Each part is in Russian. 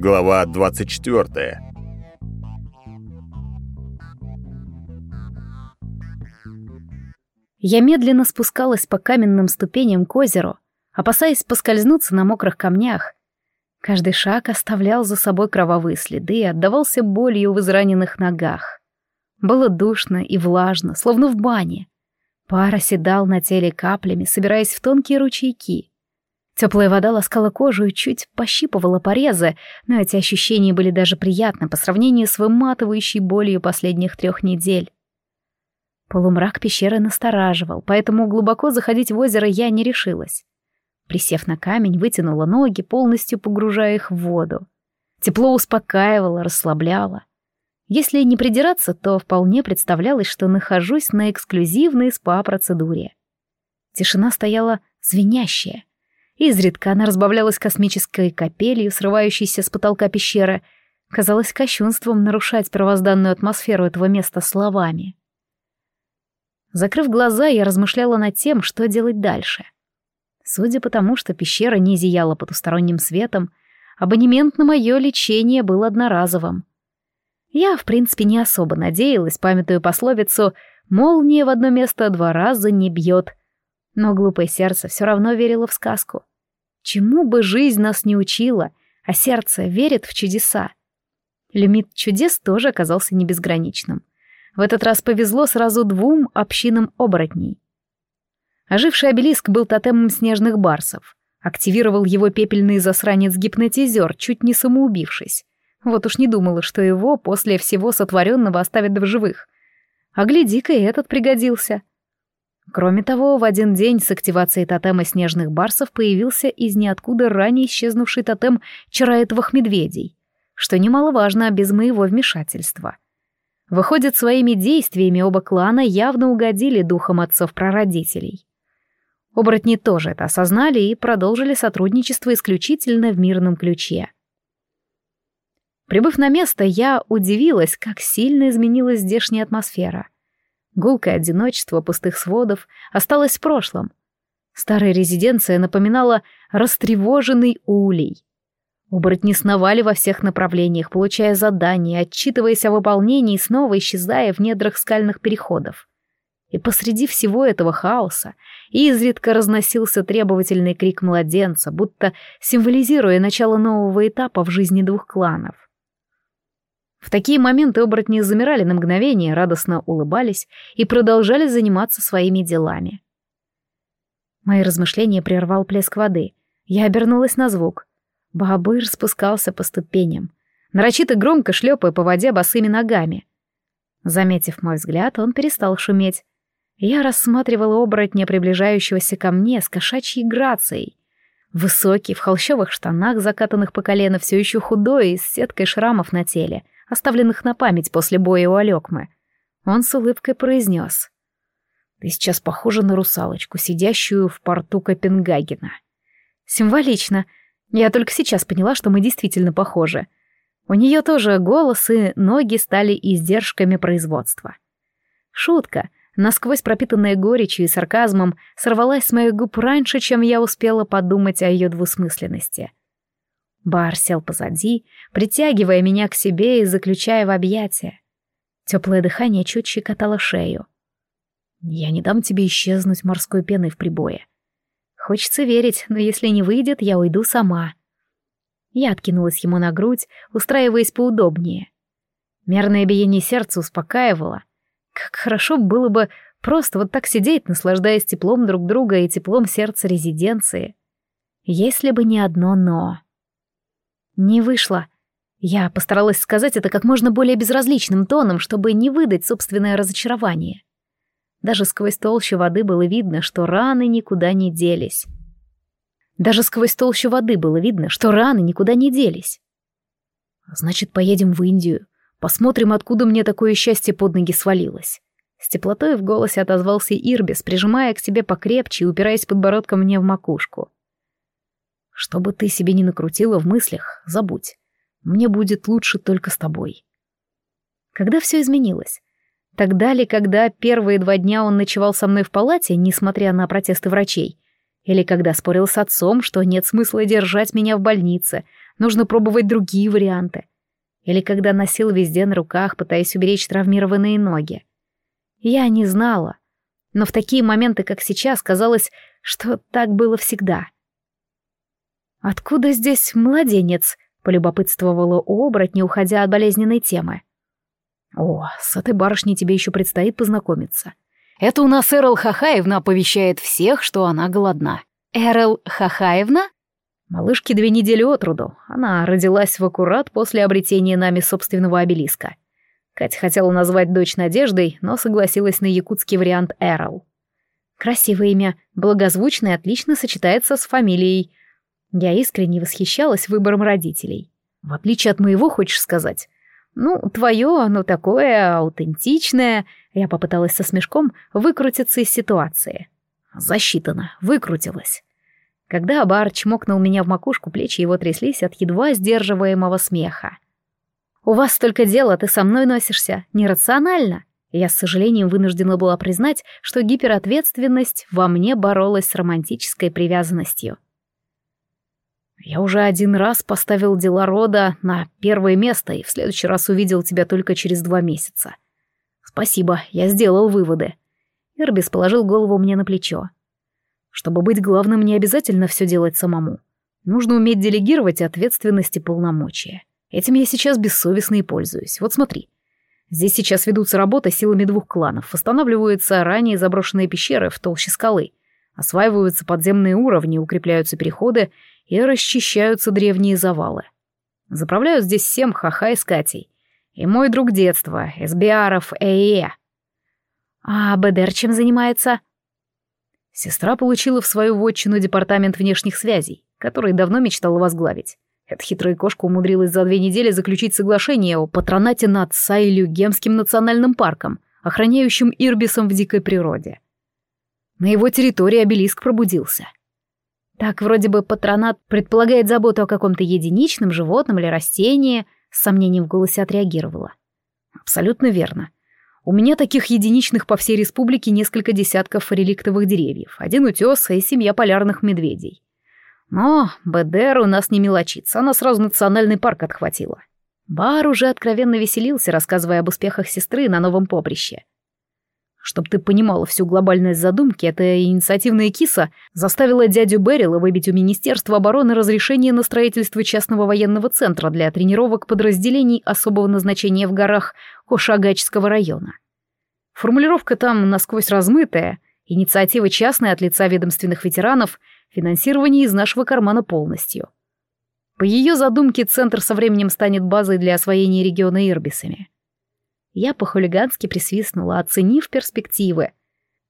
Глава 24. Я медленно спускалась по каменным ступеням к озеру, опасаясь поскользнуться на мокрых камнях. Каждый шаг оставлял за собой кровавые следы и отдавался болью в израненных ногах. Было душно и влажно, словно в бане. Пар оседал на теле каплями, собираясь в тонкие ручейки. Теплая вода ласкала кожу и чуть пощипывала порезы, но эти ощущения были даже приятны по сравнению с выматывающей болью последних трех недель. Полумрак пещеры настораживал, поэтому глубоко заходить в озеро я не решилась. Присев на камень, вытянула ноги, полностью погружая их в воду. Тепло успокаивало, расслабляло. Если не придираться, то вполне представлялось, что нахожусь на эксклюзивной спа-процедуре. Тишина стояла звенящая. Изредка она разбавлялась космической капелью, срывающейся с потолка пещеры. Казалось кощунством нарушать первозданную атмосферу этого места словами. Закрыв глаза, я размышляла над тем, что делать дальше. Судя по тому, что пещера не зияла потусторонним светом, абонемент на мое лечение был одноразовым. Я, в принципе, не особо надеялась, памятуя пословицу «молния в одно место два раза не бьет», но глупое сердце все равно верило в сказку. Чему бы жизнь нас не учила, а сердце верит в чудеса. Лимит чудес тоже оказался не безграничным. В этот раз повезло сразу двум общинам оборотней. Оживший обелиск был тотемом снежных барсов. Активировал его пепельный засранец-гипнотизер, чуть не самоубившись. Вот уж не думала, что его после всего сотворенного оставят в живых. А гляди-ка, и этот пригодился. Кроме того, в один день с активацией тотема снежных барсов появился из ниоткуда ранее исчезнувший тотем чараетовых медведей, что немаловажно без моего вмешательства. Выходит, своими действиями оба клана явно угодили духом отцов-прародителей. Оборотни тоже это осознали и продолжили сотрудничество исключительно в мирном ключе. Прибыв на место, я удивилась, как сильно изменилась здешняя атмосфера — Гулкое одиночество пустых сводов осталось в прошлом. Старая резиденция напоминала растревоженный улей. Оборотни сновали во всех направлениях, получая задания, отчитываясь о выполнении и снова исчезая в недрах скальных переходов. И посреди всего этого хаоса изредка разносился требовательный крик младенца, будто символизируя начало нового этапа в жизни двух кланов. В такие моменты оборотни замирали на мгновение, радостно улыбались и продолжали заниматься своими делами. Мои размышления прервал плеск воды. Я обернулась на звук. Бабыр спускался по ступеням, нарочито громко шлепая по воде босыми ногами. Заметив мой взгляд, он перестал шуметь. Я рассматривала оборотня, приближающегося ко мне с кошачьей грацией. Высокий, в холщовых штанах, закатанных по колено, все еще худой с сеткой шрамов на теле — оставленных на память после боя у Алекмы. Он с улыбкой произнес. «Ты сейчас похожа на русалочку, сидящую в порту Копенгагена». «Символично. Я только сейчас поняла, что мы действительно похожи. У нее тоже голос и ноги стали издержками производства». Шутка, насквозь пропитанная горечью и сарказмом, сорвалась с моих губ раньше, чем я успела подумать о ее двусмысленности — Бар сел позади, притягивая меня к себе и заключая в объятия. Теплое дыхание чуть щекотало шею. «Я не дам тебе исчезнуть морской пеной в прибое. Хочется верить, но если не выйдет, я уйду сама». Я откинулась ему на грудь, устраиваясь поудобнее. Мерное биение сердца успокаивало. Как хорошо было бы просто вот так сидеть, наслаждаясь теплом друг друга и теплом сердца резиденции. Если бы не одно «но». Не вышло. Я постаралась сказать это как можно более безразличным тоном, чтобы не выдать собственное разочарование. Даже сквозь толщу воды было видно, что раны никуда не делись. Даже сквозь толщу воды было видно, что раны никуда не делись. Значит, поедем в Индию. Посмотрим, откуда мне такое счастье под ноги свалилось. С теплотой в голосе отозвался Ирбис, прижимая к себе покрепче и упираясь подбородком мне в макушку. Что бы ты себе ни накрутила в мыслях, забудь. Мне будет лучше только с тобой. Когда все изменилось? Тогда ли, когда первые два дня он ночевал со мной в палате, несмотря на протесты врачей? Или когда спорил с отцом, что нет смысла держать меня в больнице, нужно пробовать другие варианты. Или когда носил везде на руках, пытаясь уберечь травмированные ноги. Я не знала, но в такие моменты, как сейчас, казалось, что так было всегда. «Откуда здесь младенец?» — полюбопытствовала оборотня, уходя от болезненной темы. «О, с этой барышней тебе еще предстоит познакомиться. Это у нас Эрл Хахаевна оповещает всех, что она голодна». «Эрл Хахаевна?» Малышке две недели от роду. Она родилась в аккурат после обретения нами собственного обелиска. Катя хотела назвать дочь Надеждой, но согласилась на якутский вариант Эрл. Красивое имя, благозвучное, отлично сочетается с фамилией. Я искренне восхищалась выбором родителей. В отличие от моего, хочешь сказать? Ну, твое, оно такое аутентичное. Я попыталась со смешком выкрутиться из ситуации. Засчитано, выкрутилась. Когда Бар чмокнул меня в макушку, плечи его тряслись от едва сдерживаемого смеха. «У вас столько дел, а ты со мной носишься. Нерационально!» Я с сожалением вынуждена была признать, что гиперответственность во мне боролась с романтической привязанностью. «Я уже один раз поставил дела рода на первое место и в следующий раз увидел тебя только через два месяца. Спасибо, я сделал выводы». Ирбис положил голову мне на плечо. «Чтобы быть главным, не обязательно все делать самому. Нужно уметь делегировать ответственность и полномочия. Этим я сейчас бессовестно и пользуюсь. Вот смотри». Здесь сейчас ведутся работы силами двух кланов, восстанавливаются ранее заброшенные пещеры в толще скалы, осваиваются подземные уровни, укрепляются переходы и расчищаются древние завалы. Заправляют здесь всем Хаха и с Катей. И мой друг детства, Эсбиаров Эе. А БДР чем занимается? Сестра получила в свою вотчину департамент внешних связей, который давно мечтала возглавить. Эта хитрая кошка умудрилась за две недели заключить соглашение о патронате над Сайлюгемским национальным парком, охраняющим Ирбисом в дикой природе. На его территории обелиск пробудился. Так вроде бы патронат предполагает заботу о каком-то единичном животном или растении, с сомнением в голосе отреагировала. Абсолютно верно. У меня таких единичных по всей республике несколько десятков реликтовых деревьев, один утес и семья полярных медведей. Но БДР у нас не мелочится, она сразу национальный парк отхватила. Бар уже откровенно веселился, рассказывая об успехах сестры на новом поприще. Чтоб ты понимала всю глобальность задумки, эта инициативная киса заставила дядю Беррила выбить у Министерства обороны разрешение на строительство частного военного центра для тренировок подразделений особого назначения в горах Кошагачского района. Формулировка там насквозь размытая, инициатива частная от лица ведомственных ветеранов — финансирование из нашего кармана полностью. По ее задумке, центр со временем станет базой для освоения региона ирбисами. Я по-хулигански присвистнула, оценив перспективы,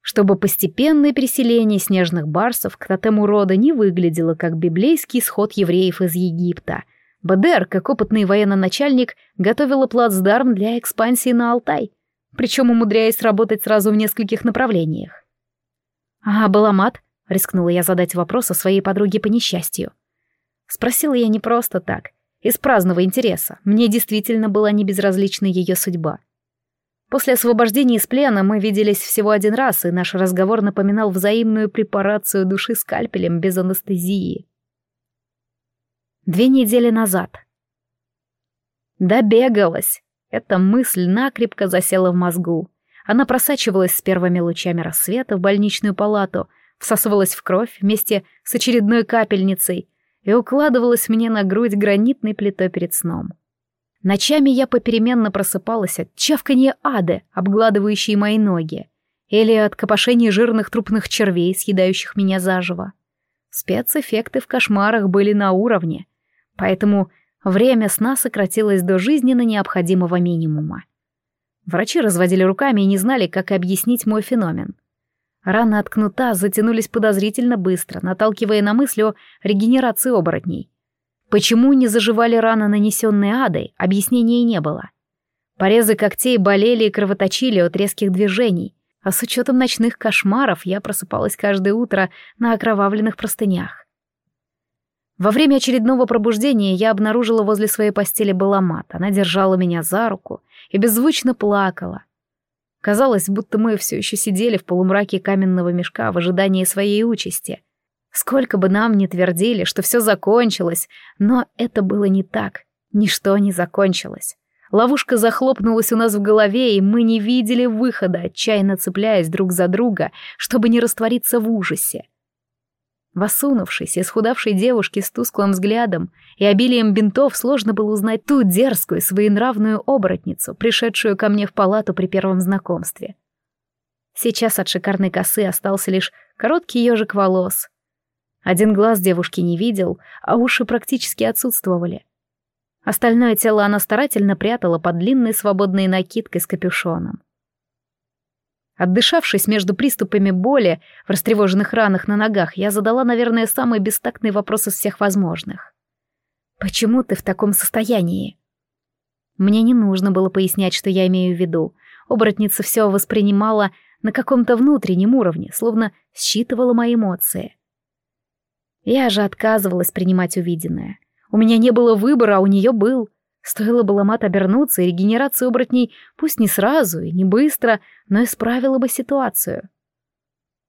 чтобы постепенное переселение снежных барсов к тотему рода не выглядело как библейский сход евреев из Египта. БДР, как опытный военно-начальник, готовила плацдарм для экспансии на Алтай, причем умудряясь работать сразу в нескольких направлениях. А Баламат Рискнула я задать вопрос о своей подруге по несчастью. Спросила я не просто так, из праздного интереса. Мне действительно была не безразлична ее судьба. После освобождения из плена мы виделись всего один раз, и наш разговор напоминал взаимную препарацию души скальпелем без анестезии. Две недели назад. Добегалась. Эта мысль накрепко засела в мозгу. Она просачивалась с первыми лучами рассвета в больничную палату, всасывалась в кровь вместе с очередной капельницей и укладывалась мне на грудь гранитной плитой перед сном. Ночами я попеременно просыпалась от чавканья ады, обгладывающей мои ноги, или от копошения жирных трупных червей, съедающих меня заживо. Спецэффекты в кошмарах были на уровне, поэтому время сна сократилось до жизненно необходимого минимума. Врачи разводили руками и не знали, как объяснить мой феномен — Раны от кнута затянулись подозрительно быстро, наталкивая на мысль о регенерации оборотней. Почему не заживали раны, нанесенные адой, объяснения не было. Порезы когтей болели и кровоточили от резких движений, а с учетом ночных кошмаров я просыпалась каждое утро на окровавленных простынях. Во время очередного пробуждения я обнаружила возле своей постели баламат. Она держала меня за руку и беззвучно плакала. Казалось, будто мы все еще сидели в полумраке каменного мешка в ожидании своей участи. Сколько бы нам ни твердили, что все закончилось, но это было не так. Ничто не закончилось. Ловушка захлопнулась у нас в голове, и мы не видели выхода, отчаянно цепляясь друг за друга, чтобы не раствориться в ужасе. В осунувшейся, исхудавшей девушке с тусклым взглядом и обилием бинтов сложно было узнать ту дерзкую, своенравную оборотницу, пришедшую ко мне в палату при первом знакомстве. Сейчас от шикарной косы остался лишь короткий ежик волос. Один глаз девушки не видел, а уши практически отсутствовали. Остальное тело она старательно прятала под длинной свободной накидкой с капюшоном. Отдышавшись между приступами боли в растревоженных ранах на ногах, я задала, наверное, самый бестактный вопрос из всех возможных. «Почему ты в таком состоянии?» Мне не нужно было пояснять, что я имею в виду. Оборотница все воспринимала на каком-то внутреннем уровне, словно считывала мои эмоции. Я же отказывалась принимать увиденное. У меня не было выбора, а у нее был. Стоило бы ломат обернуться, и регенерация оборотней, пусть не сразу и не быстро, но исправила бы ситуацию.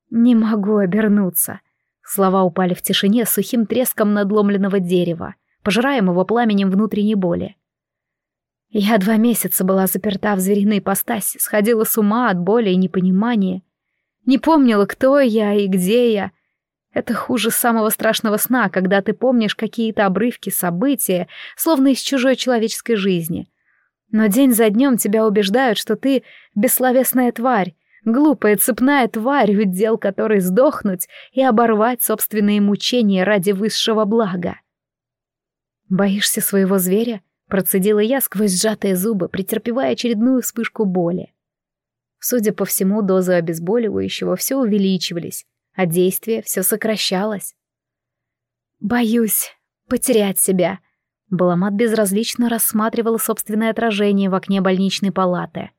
«Не могу обернуться». Слова упали в тишине сухим треском надломленного дерева, пожираемого пламенем внутренней боли. Я два месяца была заперта в звериной ипостаси, сходила с ума от боли и непонимания. Не помнила, кто я и где я, это хуже самого страшного сна, когда ты помнишь какие-то обрывки события, словно из чужой человеческой жизни. Но день за днем тебя убеждают, что ты бессловесная тварь, глупая цепная тварь, удел которой сдохнуть и оборвать собственные мучения ради высшего блага. «Боишься своего зверя?» — процедила я сквозь сжатые зубы, претерпевая очередную вспышку боли. Судя по всему, дозы обезболивающего все увеличивались, а действие все сокращалось. «Боюсь потерять себя», — Баламат безразлично рассматривала собственное отражение в окне больничной палаты.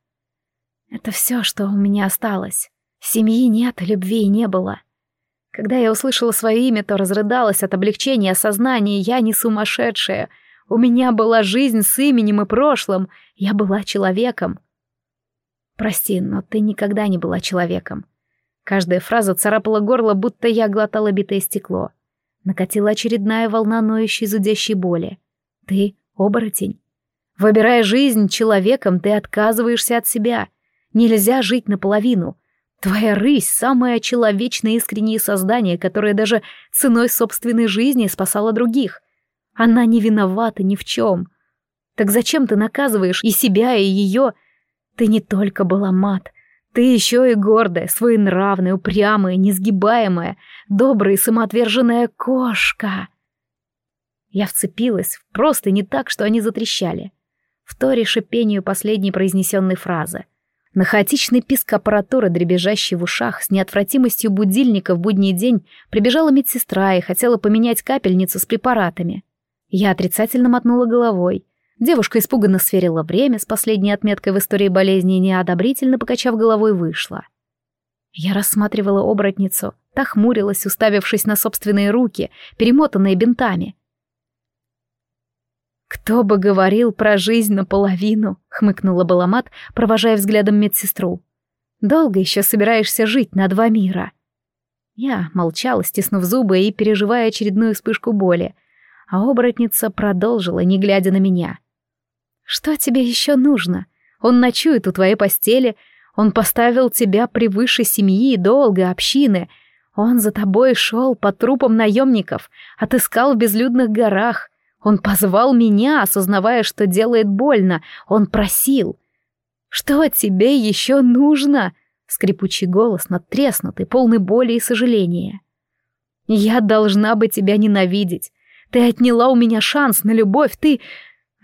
«Это все, что у меня осталось. Семьи нет, любви не было». Когда я услышала свое имя, то разрыдалась от облегчения осознания, я не сумасшедшая. У меня была жизнь с именем и прошлым, я была человеком. Прости, но ты никогда не была человеком. Каждая фраза царапала горло, будто я глотала битое стекло. Накатила очередная волна ноющей зудящей боли. Ты — оборотень. Выбирая жизнь человеком, ты отказываешься от себя. Нельзя жить наполовину. Твоя рысь — самое человечное искреннее создание, которое даже ценой собственной жизни спасало других. Она не виновата ни в чем. Так зачем ты наказываешь и себя, и ее? Ты не только была мат, ты еще и гордая, своенравная, упрямая, несгибаемая, добрая и самоотверженная кошка. Я вцепилась в просто не так, что они затрещали. В торе шипению последней произнесенной фразы. На хаотичный писк аппаратуры, дребезжащий в ушах, с неотвратимостью будильника в будний день, прибежала медсестра и хотела поменять капельницу с препаратами. Я отрицательно мотнула головой. Девушка испуганно сверила время с последней отметкой в истории болезни и неодобрительно, покачав головой, вышла. Я рассматривала оборотницу, та хмурилась, уставившись на собственные руки, перемотанные бинтами. «Кто бы говорил про жизнь наполовину?» — хмыкнула Баламат, провожая взглядом медсестру. «Долго еще собираешься жить на два мира?» Я молчала, стиснув зубы и переживая очередную вспышку боли, а оборотница продолжила, не глядя на меня. Что тебе еще нужно? Он ночует у твоей постели, он поставил тебя превыше семьи, долга, общины. Он за тобой шел по трупам наемников, отыскал в безлюдных горах. Он позвал меня, осознавая, что делает больно. Он просил. «Что тебе еще нужно?» Скрипучий голос, надтреснутый, полный боли и сожаления. «Я должна бы тебя ненавидеть. Ты отняла у меня шанс на любовь, ты...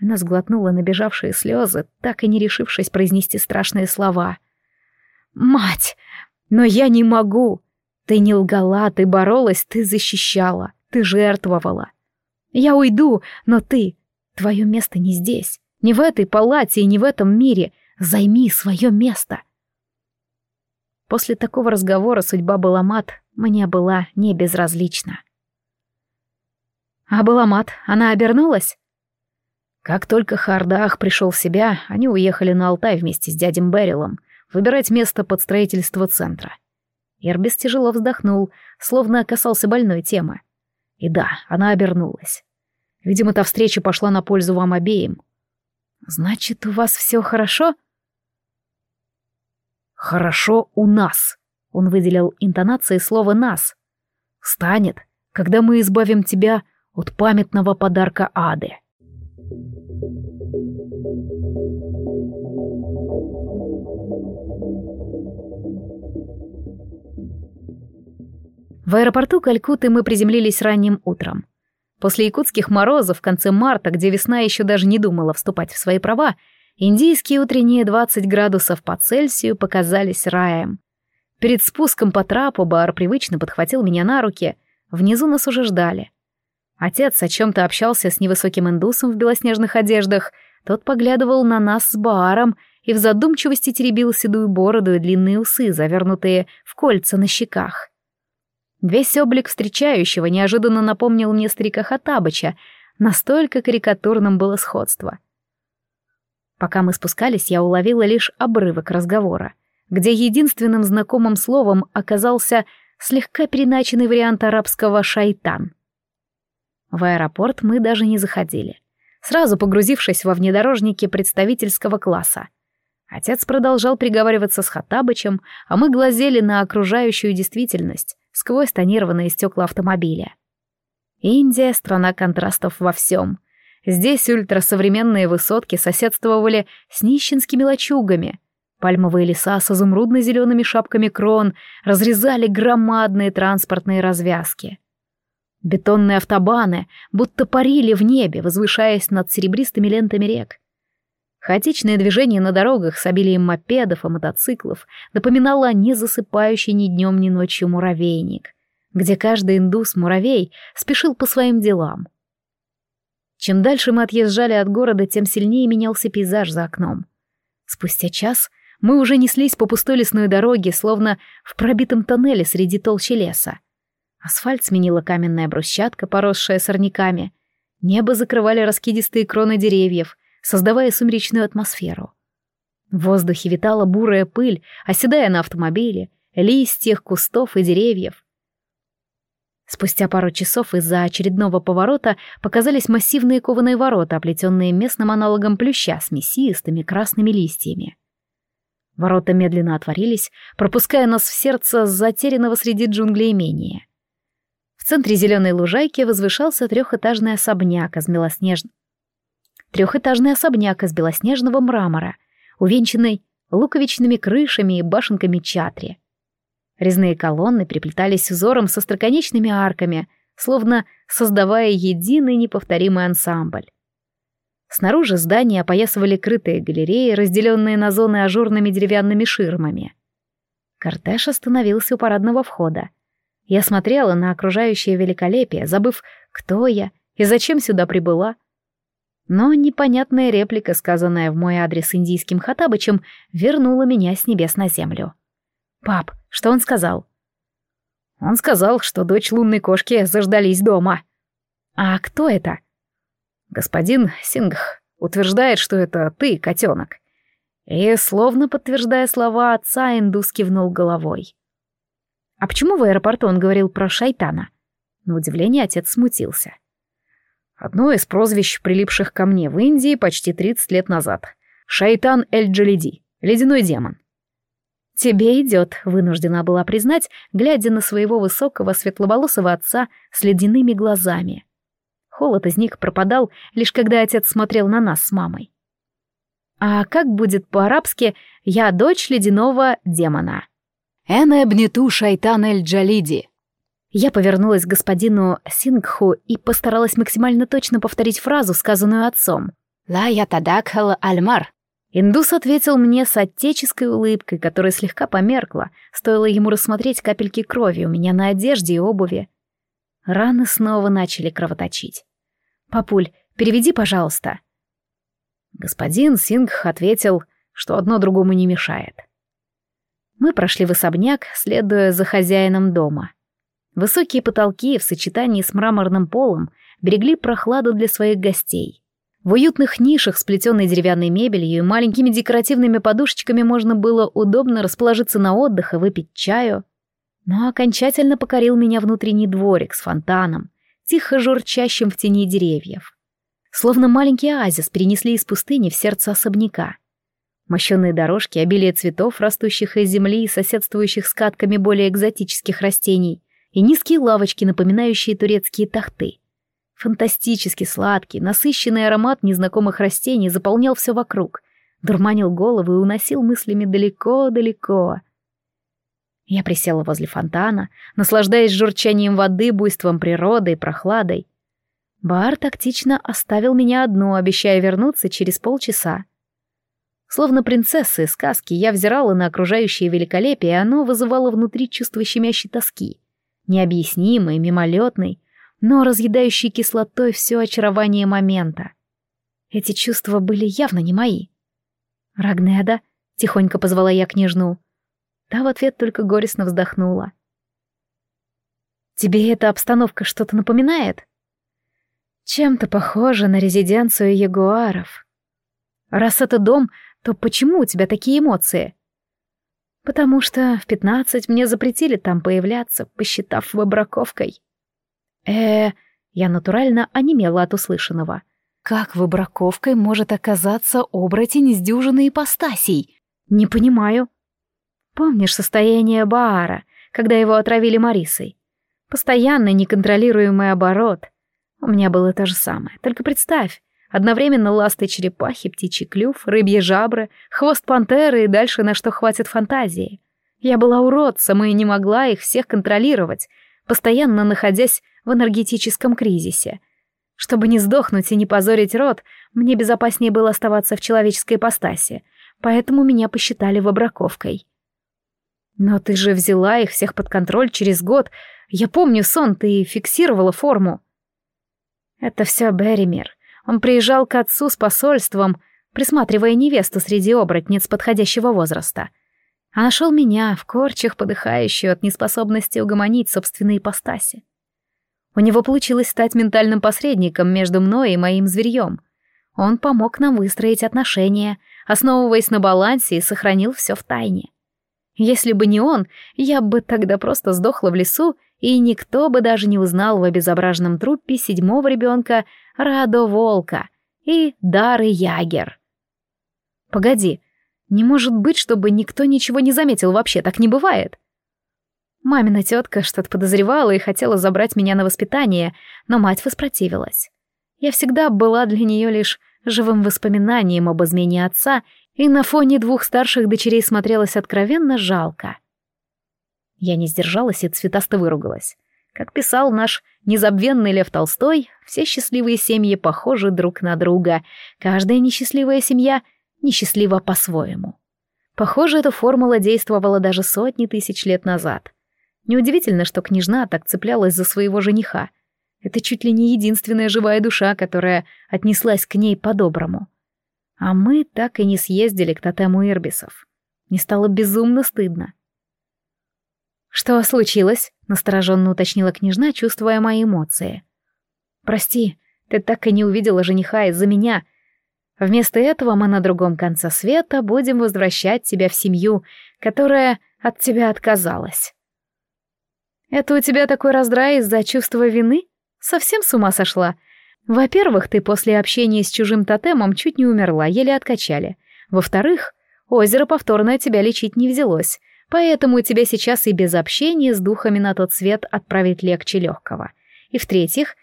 Она сглотнула набежавшие слезы, так и не решившись произнести страшные слова. «Мать! Но я не могу! Ты не лгала, ты боролась, ты защищала, ты жертвовала. Я уйду, но ты... Твое место не здесь, не в этой палате и не в этом мире. Займи свое место!» После такого разговора судьба Баламат мне была не безразлична. А Баламат, она обернулась? Как только Хардах пришел в себя, они уехали на Алтай вместе с дядем Берилом выбирать место под строительство центра. Эрбис тяжело вздохнул, словно касался больной темы. И да, она обернулась. Видимо, та встреча пошла на пользу вам обеим. Значит, у вас все хорошо? Хорошо у нас. Он выделил интонацией слова «нас». Станет, когда мы избавим тебя от памятного подарка ады. В аэропорту Калькутты мы приземлились ранним утром. После якутских морозов в конце марта, где весна еще даже не думала вступать в свои права, индийские утренние 20 градусов по Цельсию показались раем. Перед спуском по трапу Бар привычно подхватил меня на руки. Внизу нас уже ждали. Отец о чем-то общался с невысоким индусом в белоснежных одеждах. Тот поглядывал на нас с Бааром и в задумчивости теребил седую бороду и длинные усы, завернутые в кольца на щеках. Весь облик встречающего неожиданно напомнил мне старика Хатабыча, настолько карикатурным было сходство. Пока мы спускались, я уловила лишь обрывок разговора, где единственным знакомым словом оказался слегка переначенный вариант арабского «шайтан». В аэропорт мы даже не заходили, сразу погрузившись во внедорожники представительского класса. Отец продолжал приговариваться с Хатабычем, а мы глазели на окружающую действительность, сквозь тонированные стекла автомобиля. Индия — страна контрастов во всем. Здесь ультрасовременные высотки соседствовали с нищенскими лачугами. Пальмовые леса с изумрудно-зелеными шапками крон разрезали громадные транспортные развязки. Бетонные автобаны будто парили в небе, возвышаясь над серебристыми лентами рек. Хаотичное движение на дорогах с обилием мопедов и мотоциклов напоминало не засыпающий ни днем, ни ночью муравейник, где каждый индус-муравей спешил по своим делам. Чем дальше мы отъезжали от города, тем сильнее менялся пейзаж за окном. Спустя час мы уже неслись по пустой лесной дороге, словно в пробитом тоннеле среди толщи леса. Асфальт сменила каменная брусчатка, поросшая сорняками. Небо закрывали раскидистые кроны деревьев — создавая сумеречную атмосферу. В воздухе витала бурая пыль, оседая на автомобиле, листьях, кустов и деревьев. Спустя пару часов из-за очередного поворота показались массивные кованые ворота, оплетенные местным аналогом плюща с мясистыми красными листьями. Ворота медленно отворились, пропуская нас в сердце затерянного среди джунглей имения. Центре зеленой лужайки возвышался трехэтажный особняк из белоснежного трехэтажный особняк из белоснежного мрамора, увенчанный луковичными крышами и башенками чатри. Резные колонны приплетались узором со строконечными арками, словно создавая единый неповторимый ансамбль. Снаружи здания опоясывали крытые галереи, разделенные на зоны ажурными деревянными ширмами. Кортеж остановился у парадного входа. Я смотрела на окружающее великолепие, забыв, кто я и зачем сюда прибыла — но непонятная реплика, сказанная в мой адрес индийским хатабычем, вернула меня с небес на землю. «Пап, что он сказал?» «Он сказал, что дочь лунной кошки заждались дома». «А кто это?» «Господин Сингх утверждает, что это ты, котенок». И, словно подтверждая слова отца, индус кивнул головой. «А почему в аэропорту он говорил про шайтана?» На удивление отец смутился. Одно из прозвищ, прилипших ко мне в Индии почти 30 лет назад. Шайтан Эль-Джалиди, ледяной демон. «Тебе идет», — вынуждена была признать, глядя на своего высокого светловолосого отца с ледяными глазами. Холод из них пропадал, лишь когда отец смотрел на нас с мамой. А как будет по-арабски «Я дочь ледяного демона»? «Эна бнету шайтан эль-джалиди», я повернулась к господину Сингху и постаралась максимально точно повторить фразу, сказанную отцом. «Ла я тадакхал альмар». Индус ответил мне с отеческой улыбкой, которая слегка померкла, стоило ему рассмотреть капельки крови у меня на одежде и обуви. Раны снова начали кровоточить. «Папуль, переведи, пожалуйста». Господин Сингх ответил, что одно другому не мешает. Мы прошли в особняк, следуя за хозяином дома — Высокие потолки в сочетании с мраморным полом берегли прохладу для своих гостей. В уютных нишах с плетеной деревянной мебелью и маленькими декоративными подушечками можно было удобно расположиться на отдых и выпить чаю. Но окончательно покорил меня внутренний дворик с фонтаном, тихо журчащим в тени деревьев. Словно маленький оазис перенесли из пустыни в сердце особняка. Мощенные дорожки, обилие цветов, растущих из земли и соседствующих с катками более экзотических растений, и низкие лавочки, напоминающие турецкие тахты. Фантастически сладкий, насыщенный аромат незнакомых растений заполнял все вокруг, дурманил голову и уносил мыслями далеко-далеко. Я присела возле фонтана, наслаждаясь журчанием воды, буйством природы и прохладой. Бар тактично оставил меня одну, обещая вернуться через полчаса. Словно принцесса из сказки, я взирала на окружающее великолепие, и оно вызывало внутри чувство щемящей тоски, необъяснимой, мимолетной, но разъедающей кислотой все очарование момента. Эти чувства были явно не мои. «Рагнеда», — тихонько позвала я княжну. Та в ответ только горестно вздохнула. «Тебе эта обстановка что-то напоминает?» «Чем-то похоже на резиденцию ягуаров. Раз это дом, то почему у тебя такие эмоции?» «Потому что в пятнадцать мне запретили там появляться, посчитав выбраковкой». «Э-э...» Я натурально онемела от услышанного. Как выбраковкой может оказаться оборотень с дюжиной ипостасей? Не понимаю. Помнишь состояние Баара, когда его отравили Марисой? Постоянный неконтролируемый оборот. У меня было то же самое. Только представь, одновременно ласты черепахи, птичий клюв, рыбьи жабры, хвост пантеры и дальше на что хватит фантазии. Я была уродцем и не могла их всех контролировать, постоянно находясь в энергетическом кризисе — чтобы не сдохнуть и не позорить род, мне безопаснее было оставаться в человеческой ипостаси, поэтому меня посчитали вобраковкой. Но ты же взяла их всех под контроль через год. Я помню сон, ты фиксировала форму. Это все Берримир. Он приезжал к отцу с посольством, присматривая невесту среди оборотниц подходящего возраста. А нашел меня в корчах, подыхающую от неспособности угомонить собственные ипостаси. У него получилось стать ментальным посредником между мной и моим зверьем. Он помог нам выстроить отношения, основываясь на балансе и сохранил все в тайне. Если бы не он, я бы тогда просто сдохла в лесу, и никто бы даже не узнал в обезображенном трупе седьмого ребенка Радо Волка и Дары Ягер. Погоди, не может быть, чтобы никто ничего не заметил вообще, так не бывает. Мамина тетка что-то подозревала и хотела забрать меня на воспитание, но мать воспротивилась. Я всегда была для нее лишь живым воспоминанием об измене отца, и на фоне двух старших дочерей смотрелась откровенно жалко. Я не сдержалась и цветасто выругалась. Как писал наш незабвенный Лев Толстой, все счастливые семьи похожи друг на друга, каждая несчастливая семья несчастлива по-своему. Похоже, эта формула действовала даже сотни тысяч лет назад. Неудивительно, что княжна так цеплялась за своего жениха. Это чуть ли не единственная живая душа, которая отнеслась к ней по-доброму. А мы так и не съездили к тотему Ирбисов. Мне стало безумно стыдно. «Что случилось?» — настороженно уточнила княжна, чувствуя мои эмоции. «Прости, ты так и не увидела жениха из-за меня. Вместо этого мы на другом конце света будем возвращать тебя в семью, которая от тебя отказалась». Это у тебя такой раздрай из-за чувства вины? Совсем с ума сошла? Во-первых, ты после общения с чужим тотемом чуть не умерла, еле откачали. Во-вторых, озеро повторно тебя лечить не взялось, поэтому тебе сейчас и без общения с духами на тот свет отправить легче легкого. И в-третьих,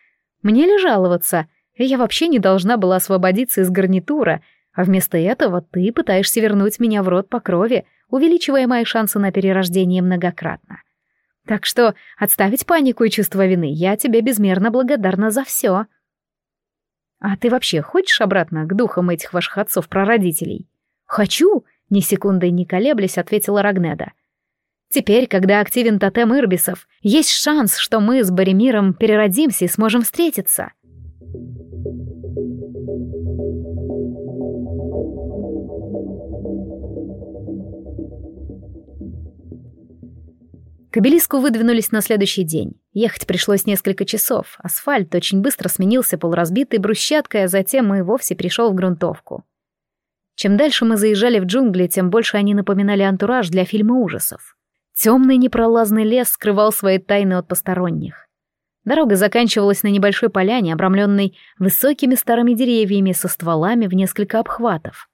мне ли жаловаться? Я вообще не должна была освободиться из гарнитура, а вместо этого ты пытаешься вернуть меня в рот по крови, увеличивая мои шансы на перерождение многократно. Так что отставить панику и чувство вины, я тебе безмерно благодарна за все. А ты вообще хочешь обратно к духам этих ваших отцов-прародителей? Хочу, ни секунды не колеблясь, ответила Рагнеда. Теперь, когда активен тотем Ирбисов, есть шанс, что мы с Боремиром переродимся и сможем встретиться. К обелиску выдвинулись на следующий день. Ехать пришлось несколько часов. Асфальт очень быстро сменился полуразбитой брусчаткой, а затем и вовсе пришел в грунтовку. Чем дальше мы заезжали в джунгли, тем больше они напоминали антураж для фильма ужасов. Темный непролазный лес скрывал свои тайны от посторонних. Дорога заканчивалась на небольшой поляне, обрамленной высокими старыми деревьями со стволами в несколько обхватов.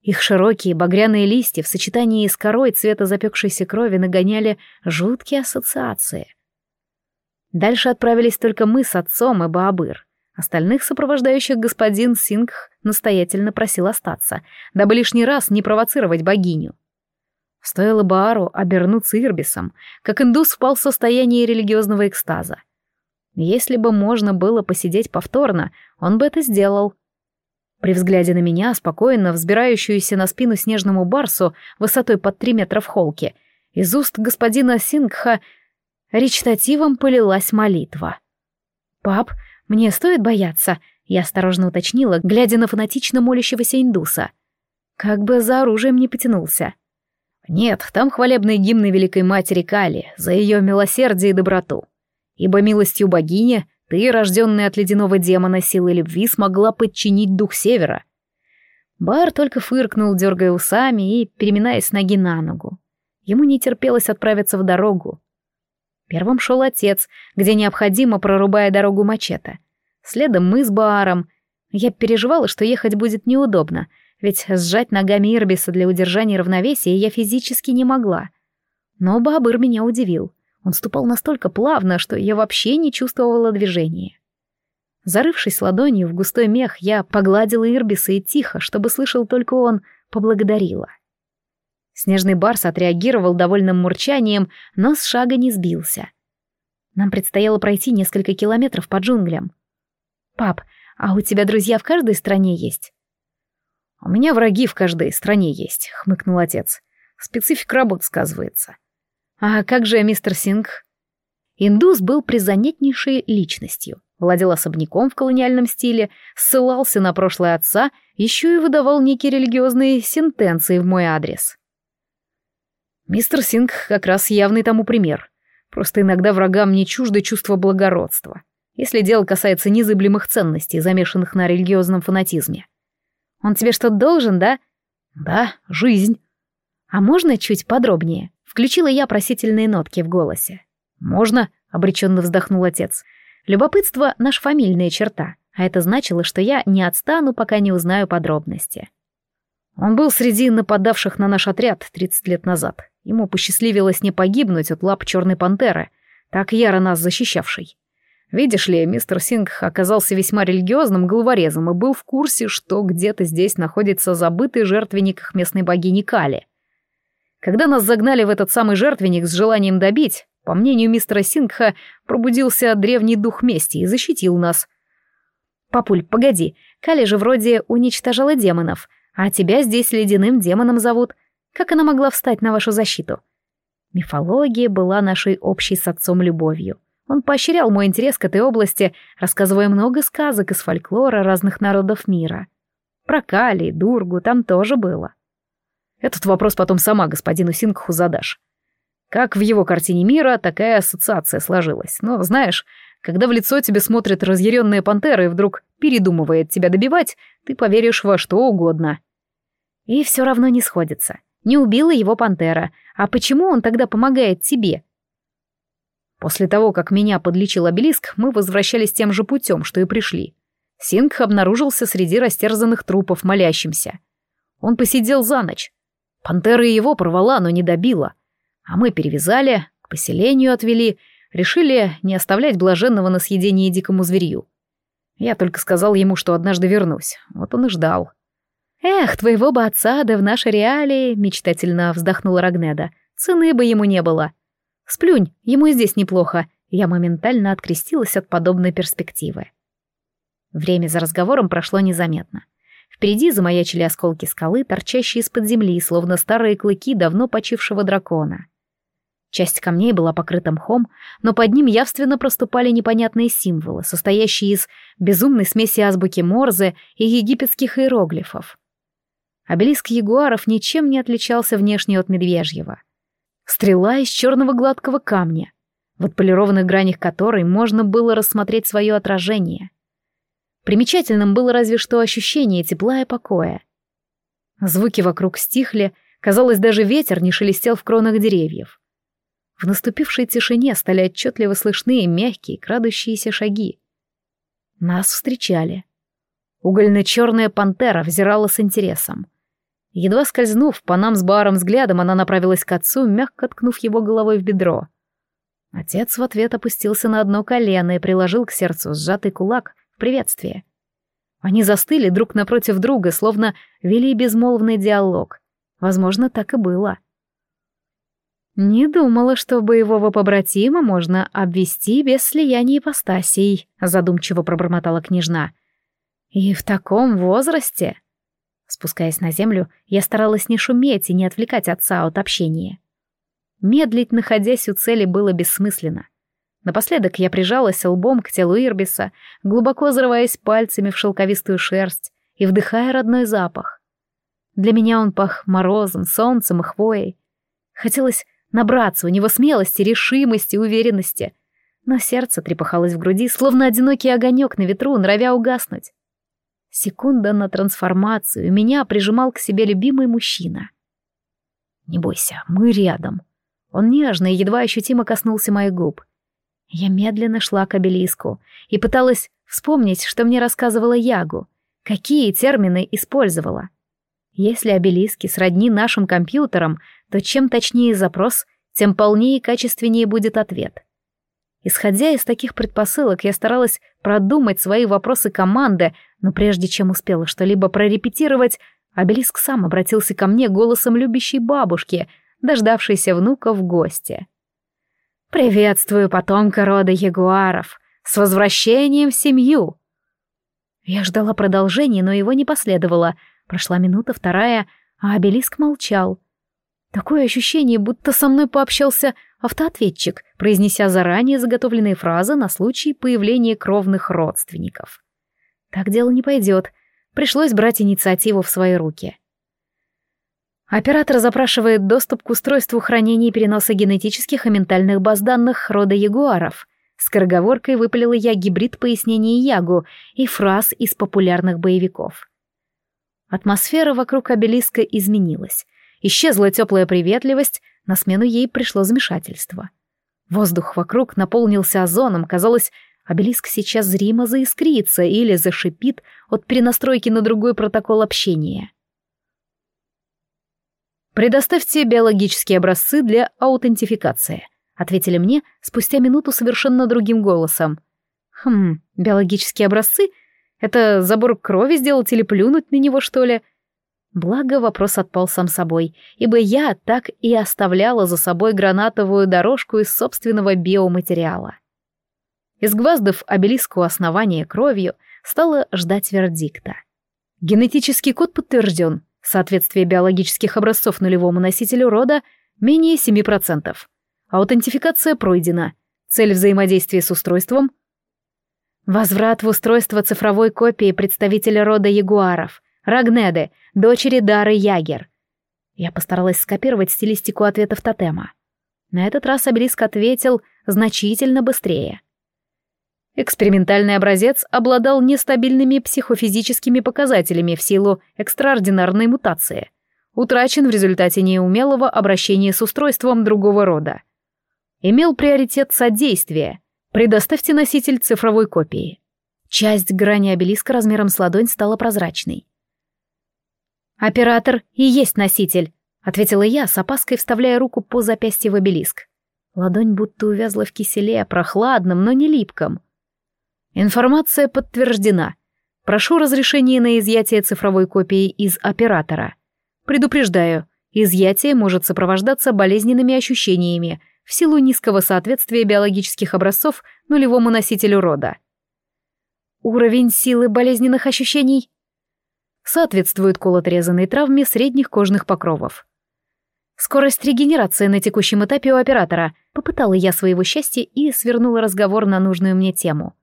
Их широкие багряные листья в сочетании с корой цвета запекшейся крови нагоняли жуткие ассоциации. Дальше отправились только мы с отцом и Баабыр. Остальных сопровождающих господин Сингх настоятельно просил остаться, дабы лишний раз не провоцировать богиню. Стоило Баару обернуться Ирбисом, как индус впал в состояние религиозного экстаза. Если бы можно было посидеть повторно, он бы это сделал. При взгляде на меня, спокойно взбирающуюся на спину снежному барсу высотой под три метра в холке, из уст господина Сингха речитативом полилась молитва. «Пап, мне стоит бояться?» — я осторожно уточнила, глядя на фанатично молящегося индуса. Как бы за оружием не потянулся. Нет, там хвалебные гимны Великой Матери Кали за ее милосердие и доброту. Ибо милостью богини ты, рожденная от ледяного демона силы любви, смогла подчинить дух севера. Бар только фыркнул, дергая усами и переминаясь ноги на ногу. Ему не терпелось отправиться в дорогу. Первым шел отец, где необходимо, прорубая дорогу мачете. Следом мы с Бааром. Я переживала, что ехать будет неудобно, ведь сжать ногами Ирбиса для удержания равновесия я физически не могла. Но Баабыр меня удивил. Он ступал настолько плавно, что я вообще не чувствовала движения. Зарывшись ладонью в густой мех, я погладила Ирбиса и тихо, чтобы слышал только он, поблагодарила. Снежный барс отреагировал довольным мурчанием, но с шага не сбился. Нам предстояло пройти несколько километров по джунглям. «Пап, а у тебя друзья в каждой стране есть?» «У меня враги в каждой стране есть», — хмыкнул отец. «Специфик работы сказывается». «А как же мистер Сингх?» Индус был призанятнейшей личностью, владел особняком в колониальном стиле, ссылался на прошлое отца, еще и выдавал некие религиозные сентенции в мой адрес. Мистер Синг как раз явный тому пример. Просто иногда врагам не чуждо чувство благородства, если дело касается незыблемых ценностей, замешанных на религиозном фанатизме. Он тебе что-то должен, да? Да, жизнь. А можно чуть подробнее? Включила я просительные нотки в голосе. Можно, обреченно вздохнул отец. Любопытство — наша фамильная черта, а это значило, что я не отстану, пока не узнаю подробности. Он был среди нападавших на наш отряд 30 лет назад. Ему посчастливилось не погибнуть от лап черной пантеры, так яро нас защищавшей. Видишь ли, мистер Сингх оказался весьма религиозным головорезом и был в курсе, что где-то здесь находится забытый жертвенник местной богини Кали. Когда нас загнали в этот самый жертвенник с желанием добить, по мнению мистера Сингха, пробудился древний дух мести и защитил нас. «Папуль, погоди, Кали же вроде уничтожала демонов», а тебя здесь ледяным демоном зовут. Как она могла встать на вашу защиту? Мифология была нашей общей с отцом любовью. Он поощрял мой интерес к этой области, рассказывая много сказок из фольклора разных народов мира. Про Кали, Дургу там тоже было. Этот вопрос потом сама господину Сингху задашь. Как в его картине мира такая ассоциация сложилась. Но, знаешь, когда в лицо тебе смотрит разъяренная пантера и вдруг передумывает тебя добивать, ты поверишь во что угодно. И все равно не сходится. Не убила его пантера. А почему он тогда помогает тебе? После того, как меня подлечил обелиск, мы возвращались тем же путем, что и пришли. Сингх обнаружился среди растерзанных трупов молящимся. Он посидел за ночь. Пантера его порвала, но не добила. А мы перевязали, к поселению отвели, решили не оставлять блаженного на съедение дикому зверью. Я только сказал ему, что однажды вернусь. Вот он и ждал. «Эх, твоего бы отца, да в нашей реалии!» — мечтательно вздохнула Рагнеда. «Цены бы ему не было!» «Сплюнь, ему и здесь неплохо!» Я моментально открестилась от подобной перспективы. Время за разговором прошло незаметно. Впереди замаячили осколки скалы, торчащие из-под земли, словно старые клыки давно почившего дракона. Часть камней была покрыта мхом, но под ним явственно проступали непонятные символы, состоящие из безумной смеси азбуки Морзе и египетских иероглифов. Обелиск ягуаров ничем не отличался внешне от медвежьего. Стрела из черного гладкого камня, в отполированных гранях которой можно было рассмотреть свое отражение. Примечательным было разве что ощущение тепла и покоя. Звуки вокруг стихли, казалось, даже ветер не шелестел в кронах деревьев. В наступившей тишине стали отчетливо слышны мягкие, крадущиеся шаги. Нас встречали. Угольно-черная пантера взирала с интересом. Едва скользнув по нам с баром взглядом, она направилась к отцу, мягко ткнув его головой в бедро. Отец в ответ опустился на одно колено и приложил к сердцу сжатый кулак в приветствие. Они застыли друг напротив друга, словно вели безмолвный диалог. Возможно, так и было. «Не думала, что боевого побратима можно обвести без слияния ипостасей», — задумчиво пробормотала княжна. «И в таком возрасте...» Спускаясь на землю, я старалась не шуметь и не отвлекать отца от общения. Медлить, находясь у цели, было бессмысленно. Напоследок я прижалась лбом к телу Ирбиса, глубоко зарываясь пальцами в шелковистую шерсть и вдыхая родной запах. Для меня он пах морозом, солнцем и хвоей. Хотелось набраться у него смелости, решимости, уверенности. Но сердце трепыхалось в груди, словно одинокий огонек на ветру, норовя угаснуть. Секунда на трансформацию, меня прижимал к себе любимый мужчина. «Не бойся, мы рядом». Он нежно и едва ощутимо коснулся моих губ. Я медленно шла к обелиску и пыталась вспомнить, что мне рассказывала Ягу, какие термины использовала. Если обелиски сродни нашим компьютерам, то чем точнее запрос, тем полнее и качественнее будет ответ. Исходя из таких предпосылок, я старалась продумать свои вопросы команды, но прежде чем успела что-либо прорепетировать, обелиск сам обратился ко мне голосом любящей бабушки, дождавшейся внука в гости. «Приветствую потомка рода ягуаров! С возвращением в семью!» Я ждала продолжения, но его не последовало. Прошла минута, вторая, а обелиск молчал. Такое ощущение, будто со мной пообщался автоответчик, произнеся заранее заготовленные фразы на случай появления кровных родственников. Так дело не пойдет. Пришлось брать инициативу в свои руки. Оператор запрашивает доступ к устройству хранения и переноса генетических и ментальных баз данных рода ягуаров. Скороговоркой выпалила я гибрид пояснений Ягу и фраз из популярных боевиков. Атмосфера вокруг обелиска изменилась. Исчезла теплая приветливость, на смену ей пришло замешательство. Воздух вокруг наполнился озоном, казалось, обелиск сейчас зримо заискрится или зашипит от перенастройки на другой протокол общения. «Предоставьте биологические образцы для аутентификации», — ответили мне спустя минуту совершенно другим голосом. «Хм, биологические образцы? Это забор крови сделать или плюнуть на него, что ли?» Благо, вопрос отпал сам собой, ибо я так и оставляла за собой гранатовую дорожку из собственного биоматериала. Изгваздав обелиску основания кровью, стала ждать вердикта. Генетический код подтвержден, Соответствие биологических образцов нулевому носителю рода менее 7%. Аутентификация пройдена. Цель взаимодействия с устройством — Возврат в устройство цифровой копии представителя рода ягуаров, Рагнеды, дочери Дары Ягер. Я постаралась скопировать стилистику ответов тотема. На этот раз обелиск ответил значительно быстрее. Экспериментальный образец обладал нестабильными психофизическими показателями в силу экстраординарной мутации. Утрачен в результате неумелого обращения с устройством другого рода. Имел приоритет содействия. Предоставьте носитель цифровой копии. Часть грани обелиска размером с ладонь стала прозрачной. «Оператор и есть носитель», — ответила я, с опаской вставляя руку по запястью в обелиск. Ладонь будто увязла в киселе, прохладном, но не липком. Информация подтверждена. Прошу разрешения на изъятие цифровой копии из оператора. Предупреждаю, изъятие может сопровождаться болезненными ощущениями в силу низкого соответствия биологических образцов нулевому носителю рода. Уровень силы болезненных ощущений соответствует колотрезанной травме средних кожных покровов. Скорость регенерации на текущем этапе у оператора. Попытала я своего счастья и свернула разговор на нужную мне тему.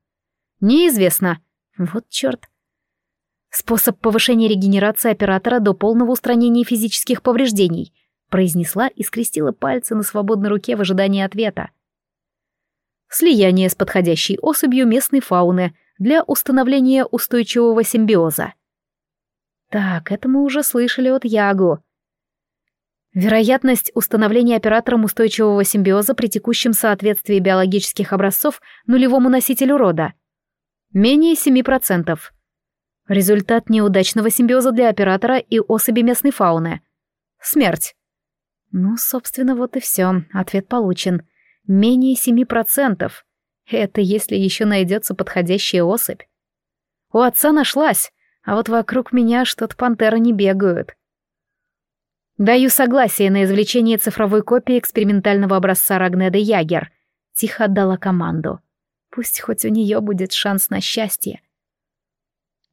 Неизвестно. Вот черт. Способ повышения регенерации оператора до полного устранения физических повреждений, произнесла и скрестила пальцы на свободной руке в ожидании ответа. Слияние с подходящей особью местной фауны для установления устойчивого симбиоза. Так, это мы уже слышали от Ягу. Вероятность установления оператором устойчивого симбиоза при текущем соответствии биологических образцов нулевому носителю рода. Менее 7%. Результат неудачного симбиоза для оператора и особи местной фауны. Смерть. Ну, собственно, вот и все. Ответ получен. Менее 7%. Это если еще найдется подходящая особь. У отца нашлась, а вот вокруг меня что-то пантеры не бегают. Даю согласие на извлечение цифровой копии экспериментального образца Рагнеда Ягер. Тихо отдала команду. Пусть хоть у нее будет шанс на счастье.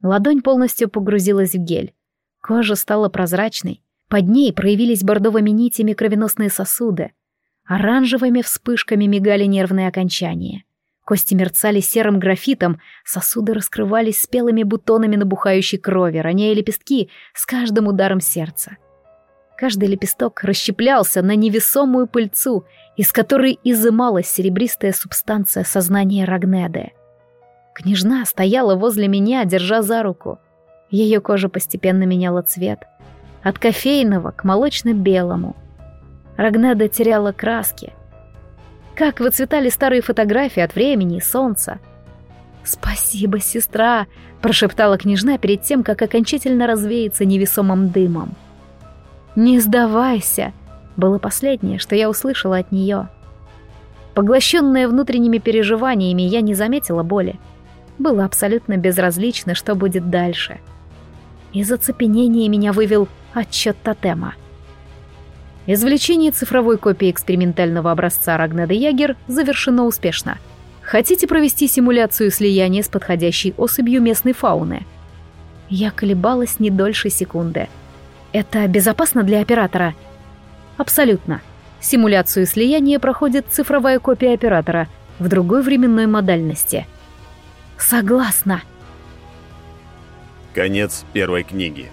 Ладонь полностью погрузилась в гель. Кожа стала прозрачной. Под ней проявились бордовыми нитями кровеносные сосуды. Оранжевыми вспышками мигали нервные окончания. Кости мерцали серым графитом, сосуды раскрывались спелыми бутонами набухающей крови, роняя лепестки с каждым ударом сердца. Каждый лепесток расщеплялся на невесомую пыльцу, из которой изымалась серебристая субстанция сознания Рагнеды. Княжна стояла возле меня, держа за руку. Ее кожа постепенно меняла цвет. От кофейного к молочно-белому. Рагнеда теряла краски. Как выцветали старые фотографии от времени и солнца. «Спасибо, сестра!» — прошептала княжна перед тем, как окончательно развеяться невесомым дымом. «Не сдавайся!» — было последнее, что я услышала от нее. Поглощенная внутренними переживаниями, я не заметила боли. Было абсолютно безразлично, что будет дальше. Из оцепенения меня вывел отчет тотема. Извлечение цифровой копии экспериментального образца Рагнеда Ягер завершено успешно. Хотите провести симуляцию слияния с подходящей особью местной фауны? Я колебалась не дольше секунды — это безопасно для оператора? Абсолютно. Симуляцию слияния проходит цифровая копия оператора в другой временной модальности. Согласна. Конец первой книги.